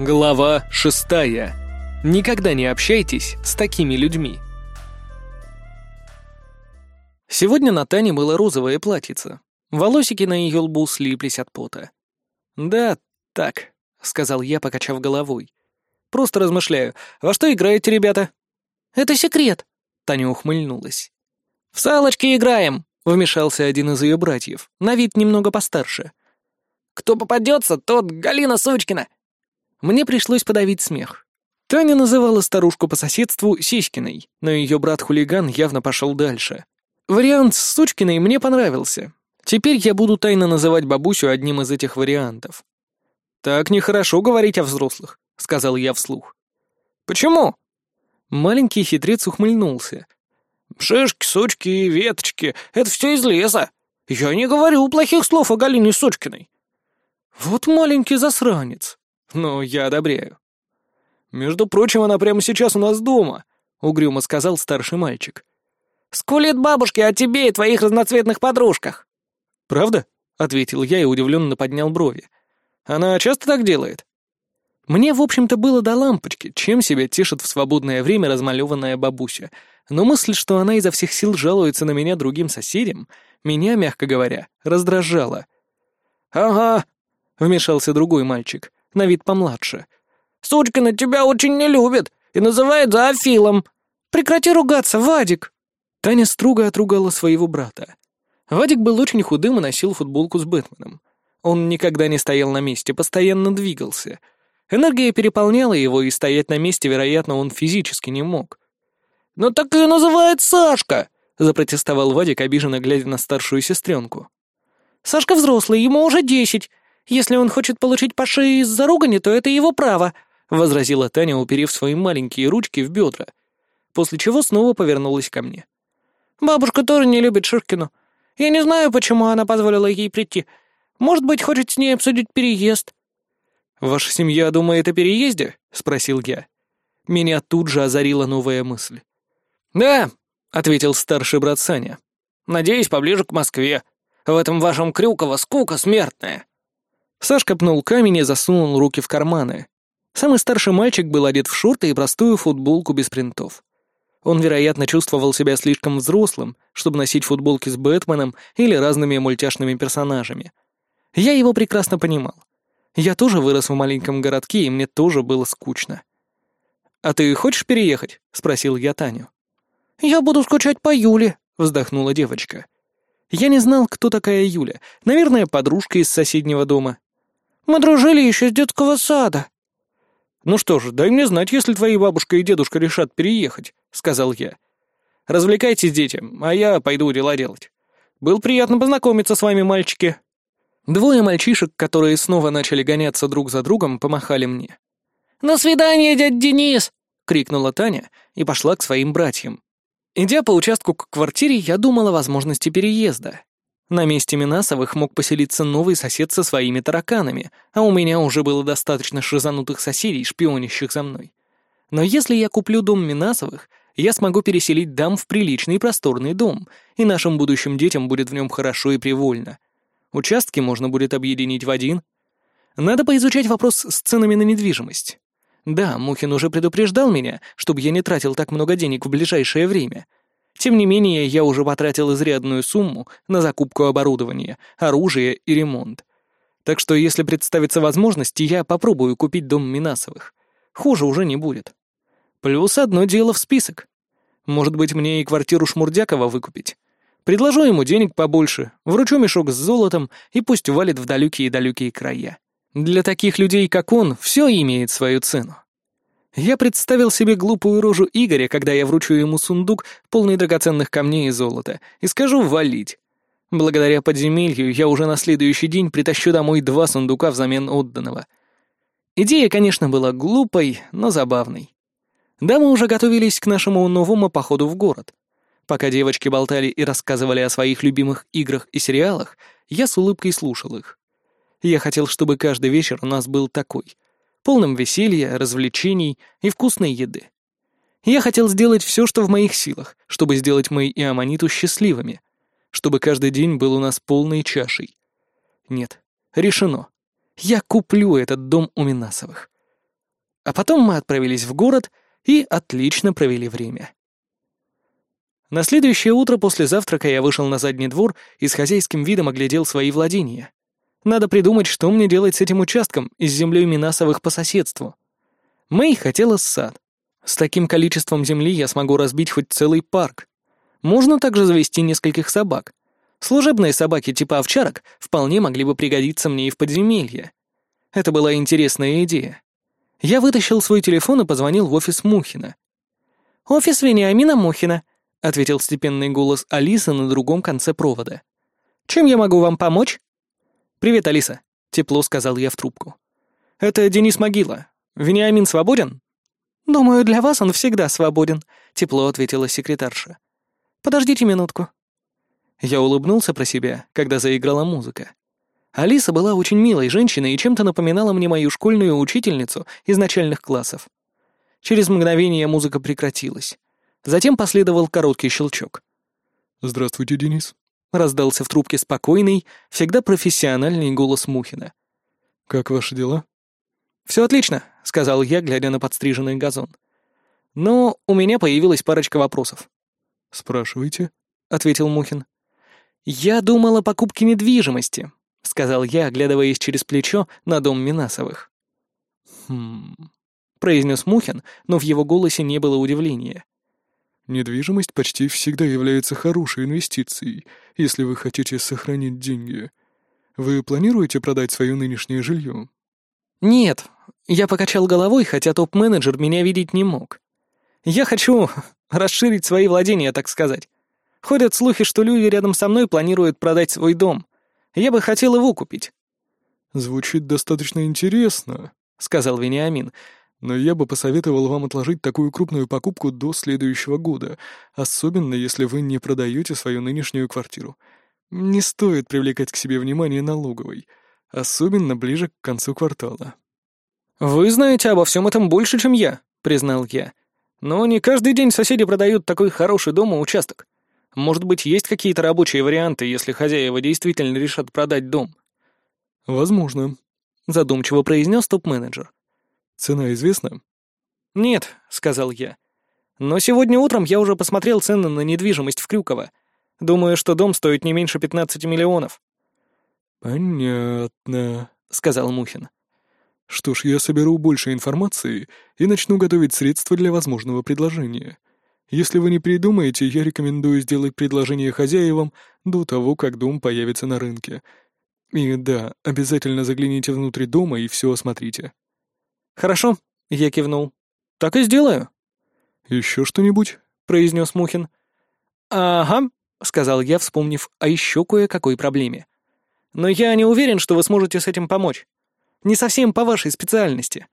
Глава шестая. Никогда не общайтесь с такими людьми. Сегодня на Тане было розовое платьице. Волосики на ее лбу слиплись от пота. «Да, так», — сказал я, покачав головой. «Просто размышляю. Во что играете, ребята?» «Это секрет», — Таня ухмыльнулась. «В салочки играем», — вмешался один из ее братьев, на вид немного постарше. «Кто попадется, тот Галина Сучкина», мне пришлось подавить смех. Таня называла старушку по соседству Сиськиной, но ее брат-хулиган явно пошел дальше. Вариант с Сучкиной мне понравился. Теперь я буду тайно называть бабусю одним из этих вариантов. «Так нехорошо говорить о взрослых», — сказал я вслух. «Почему?» Маленький хитрец ухмыльнулся. «Шишки, сучки и веточки — это все из леса. Я не говорю плохих слов о Галине Сучкиной». «Вот маленький засранец», но я одобряю. «Между прочим, она прямо сейчас у нас дома», — угрюмо сказал старший мальчик. «Скулит бабушке о тебе и твоих разноцветных подружках». «Правда?» — ответил я и удивленно поднял брови. «Она часто так делает?» Мне, в общем-то, было до лампочки, чем себя тешит в свободное время размалеванная бабуся. Но мысль, что она изо всех сил жалуется на меня другим соседям, меня, мягко говоря, раздражала. «Ага», — вмешался другой мальчик на вид помладше. «Сучкина тебя очень не любит и называет зоофилом. Прекрати ругаться, Вадик!» Таня строго отругала своего брата. Вадик был очень худым и носил футболку с Бэтменом. Он никогда не стоял на месте, постоянно двигался. Энергия переполняла его, и стоять на месте, вероятно, он физически не мог. «Но так ее называет Сашка!» — запротестовал Вадик, обиженно глядя на старшую сестренку. «Сашка взрослый, ему уже десять. Если он хочет получить по шее из-за ругани, то это его право», — возразила Таня, уперев свои маленькие ручки в бедра, после чего снова повернулась ко мне. «Бабушка тоже не любит Шишкину. Я не знаю, почему она позволила ей прийти. Может быть, хочет с ней обсудить переезд». «Ваша семья думает о переезде?» — спросил я. Меня тут же озарила новая мысль. «Да», — ответил старший брат Саня. «Надеюсь, поближе к Москве. В этом вашем Крюково скука смертная». Сашка пнул камень и засунул руки в карманы. Самый старший мальчик был одет в шорты и простую футболку без принтов. Он, вероятно, чувствовал себя слишком взрослым, чтобы носить футболки с Бэтменом или разными мультяшными персонажами. Я его прекрасно понимал. Я тоже вырос в маленьком городке, и мне тоже было скучно. «А ты хочешь переехать?» — спросил я Таню. «Я буду скучать по Юле», — вздохнула девочка. Я не знал, кто такая Юля. Наверное, подружка из соседнего дома. Мы дружили еще с детского сада». «Ну что ж, дай мне знать, если твои бабушка и дедушка решат переехать», — сказал я. «Развлекайтесь, дети, а я пойду дела делать. Был приятно познакомиться с вами, мальчики». Двое мальчишек, которые снова начали гоняться друг за другом, помахали мне. «На свидание, дядь Денис!» — крикнула Таня и пошла к своим братьям. Идя по участку к квартире, я думала о возможности переезда. На месте Минасовых мог поселиться новый сосед со своими тараканами, а у меня уже было достаточно шизанутых соседей, шпионящих за мной. Но если я куплю дом Минасовых, я смогу переселить дам в приличный просторный дом, и нашим будущим детям будет в нем хорошо и привольно. Участки можно будет объединить в один. Надо поизучать вопрос с ценами на недвижимость. Да, Мухин уже предупреждал меня, чтобы я не тратил так много денег в ближайшее время — тем не менее, я уже потратил изрядную сумму на закупку оборудования, оружия и ремонт. Так что, если представится возможность, я попробую купить дом Минасовых. Хуже уже не будет. Плюс одно дело в список. Может быть, мне и квартиру Шмурдякова выкупить. Предложу ему денег побольше, вручу мешок с золотом и пусть валит в далекие-далекие края. Для таких людей, как он, все имеет свою цену. Я представил себе глупую рожу Игоря, когда я вручу ему сундук, полный драгоценных камней и золота, и скажу «валить». Благодаря подземелью я уже на следующий день притащу домой два сундука взамен отданного. Идея, конечно, была глупой, но забавной. Да, мы уже готовились к нашему новому походу в город. Пока девочки болтали и рассказывали о своих любимых играх и сериалах, я с улыбкой слушал их. Я хотел, чтобы каждый вечер у нас был такой — полным веселья, развлечений и вкусной еды. Я хотел сделать все, что в моих силах, чтобы сделать Мэй и Аманиту счастливыми, чтобы каждый день был у нас полной чашей. Нет, решено. Я куплю этот дом у Минасовых. А потом мы отправились в город и отлично провели время. На следующее утро после завтрака я вышел на задний двор и с хозяйским видом оглядел свои владения. Надо придумать, что мне делать с этим участком и с землей Минасовых по соседству. Мэй хотела сад. С таким количеством земли я смогу разбить хоть целый парк. Можно также завести нескольких собак. Служебные собаки типа овчарок вполне могли бы пригодиться мне и в подземелье. Это была интересная идея. Я вытащил свой телефон и позвонил в офис Мухина. «Офис Вениамина Мухина», — ответил степенный голос Алисы на другом конце провода. «Чем я могу вам помочь?» «Привет, Алиса», — тепло сказал я в трубку. «Это Денис Могила. Вениамин свободен?» «Думаю, для вас он всегда свободен», — тепло ответила секретарша. «Подождите минутку». Я улыбнулся про себя, когда заиграла музыка. Алиса была очень милой женщиной и чем-то напоминала мне мою школьную учительницу из начальных классов. Через мгновение музыка прекратилась. Затем последовал короткий щелчок. «Здравствуйте, Денис», — раздался в трубке спокойный, всегда профессиональный голос Мухина. «Как ваши дела?» «Все отлично», — сказал я, глядя на подстриженный газон. «Но у меня появилась парочка вопросов». «Спрашивайте», — ответил Мухин. «Я думал о покупке недвижимости», — сказал я, оглядываясь через плечо на дом Минасовых. «Хм...» — произнес Мухин, но в его голосе не было удивления. «Недвижимость почти всегда является хорошей инвестицией, если вы хотите сохранить деньги. Вы планируете продать свое нынешнее жилье?» «Нет», — я покачал головой, хотя топ-менеджер меня видеть не мог. «Я хочу расширить свои владения, так сказать. Ходят слухи, что люди рядом со мной планируют продать свой дом. Я бы хотел его купить». «Звучит достаточно интересно», — сказал Вениамин. «Но я бы посоветовал вам отложить такую крупную покупку до следующего года, особенно если вы не продаете свою нынешнюю квартиру. Не стоит привлекать к себе внимание налоговой, особенно ближе к концу квартала». «Вы знаете обо всем этом больше, чем я», — признал я. «Но не каждый день соседи продают такой хороший дом и участок. Может быть, есть какие-то рабочие варианты, если хозяева действительно решат продать дом?» «Возможно», — задумчиво произнес топ-менеджер. «Цена известна?» «Нет», — сказал я. «Но сегодня утром я уже посмотрел цены на недвижимость в Крюково. Думаю, что дом стоит не меньше 15 миллионов». «Понятно», — сказал Мухин. «Что ж, я соберу больше информации и начну готовить средства для возможного предложения. Если вы не придумаете, я рекомендую сделать предложение хозяевам до того, как дом появится на рынке. И да, обязательно загляните внутрь дома и все осмотрите». «Хорошо», — я кивнул. «Так и сделаю». «Еще что-нибудь?» — произнес Мухин. «Ага», — сказал я, вспомнив о еще кое-какой проблеме. «Но я не уверен, что вы сможете с этим помочь. Не совсем по вашей специальности».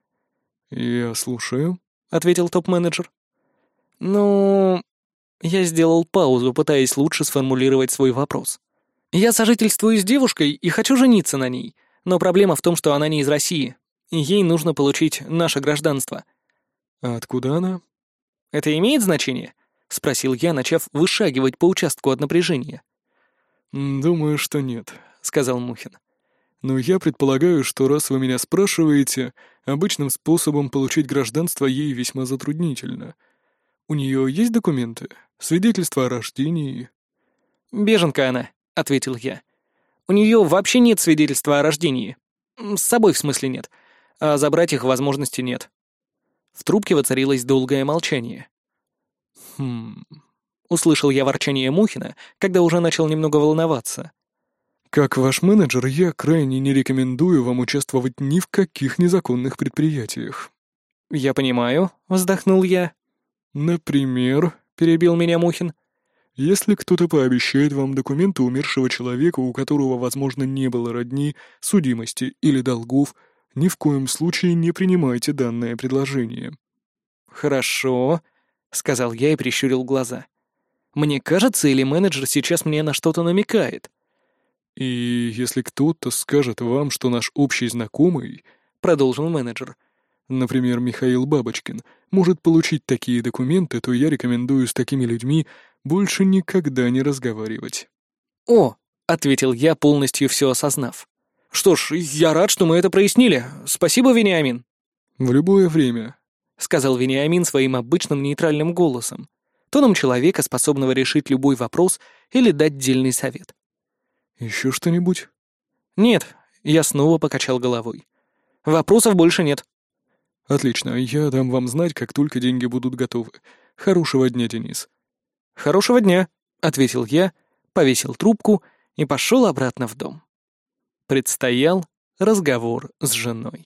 «Я слушаю», — ответил топ-менеджер. «Ну...» Я сделал паузу, пытаясь лучше сформулировать свой вопрос. «Я сожительствую с девушкой и хочу жениться на ней, но проблема в том, что она не из России, и ей нужно получить наше гражданство». «А откуда она?» «Это имеет значение?» — спросил я, начав вышагивать по участку от напряжения. «Думаю, что нет», — сказал Мухин. «Но я предполагаю, что раз вы меня спрашиваете, обычным способом получить гражданство ей весьма затруднительно». У нее есть документы? Свидетельство о рождении?» «Беженка она», — ответил я. «У нее вообще нет свидетельства о рождении. С собой в смысле нет. А забрать их возможности нет». В трубке воцарилось долгое молчание. «Хм...» — услышал я ворчание Мухина, когда уже начал немного волноваться. «Как ваш менеджер, я крайне не рекомендую вам участвовать ни в каких незаконных предприятиях». «Я понимаю», — вздохнул я. «Например», — перебил меня Мухин, «если кто-то пообещает вам документы умершего человека, у которого, возможно, не было родни, судимости или долгов, ни в коем случае не принимайте данное предложение». «Хорошо», — сказал я и прищурил глаза. «Мне кажется, или менеджер сейчас мне на что-то намекает?» «И если кто-то скажет вам, что наш общий знакомый», — продолжил менеджер, — например, Михаил Бабочкин, может получить такие документы, то я рекомендую с такими людьми больше никогда не разговаривать». «О!» — ответил я, полностью все осознав. «Что ж, я рад, что мы это прояснили. Спасибо, Вениамин». «В любое время», — сказал Вениамин своим обычным нейтральным голосом, тоном человека, способного решить любой вопрос или дать дельный совет. «Еще что-нибудь?» «Нет», — я снова покачал головой. «Вопросов больше нет». «Отлично, я дам вам знать, как только деньги будут готовы. Хорошего дня, Денис». «Хорошего дня», — ответил я, повесил трубку и пошел обратно в дом. Предстоял разговор с женой.